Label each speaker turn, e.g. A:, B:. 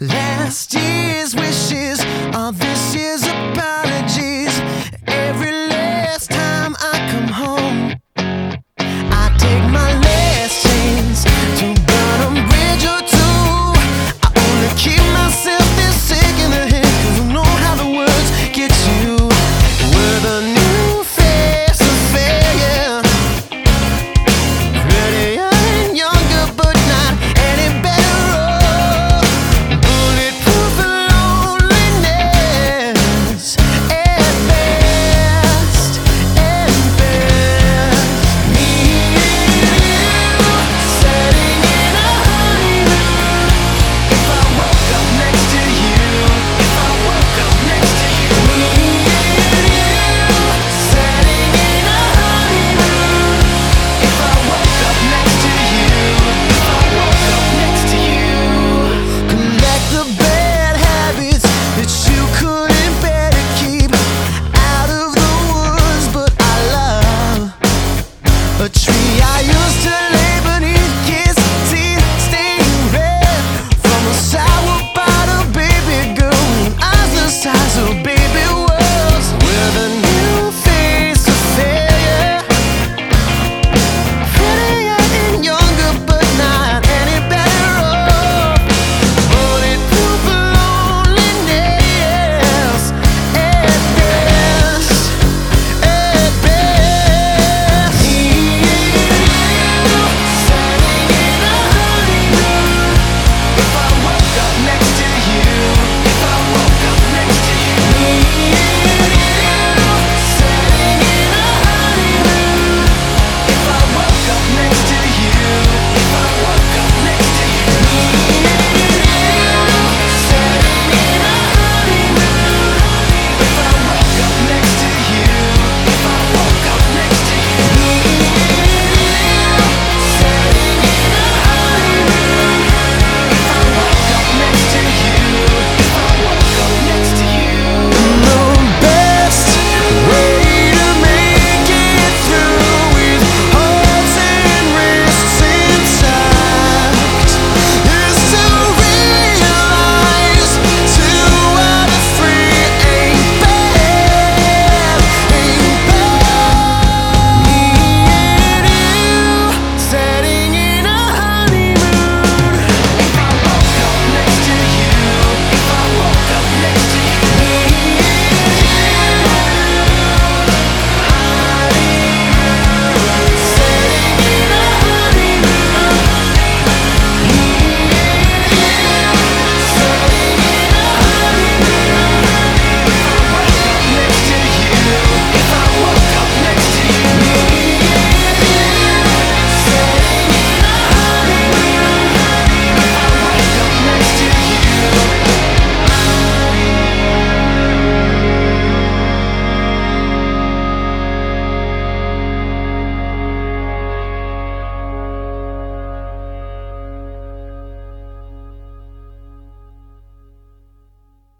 A: Last year's wishes are this year's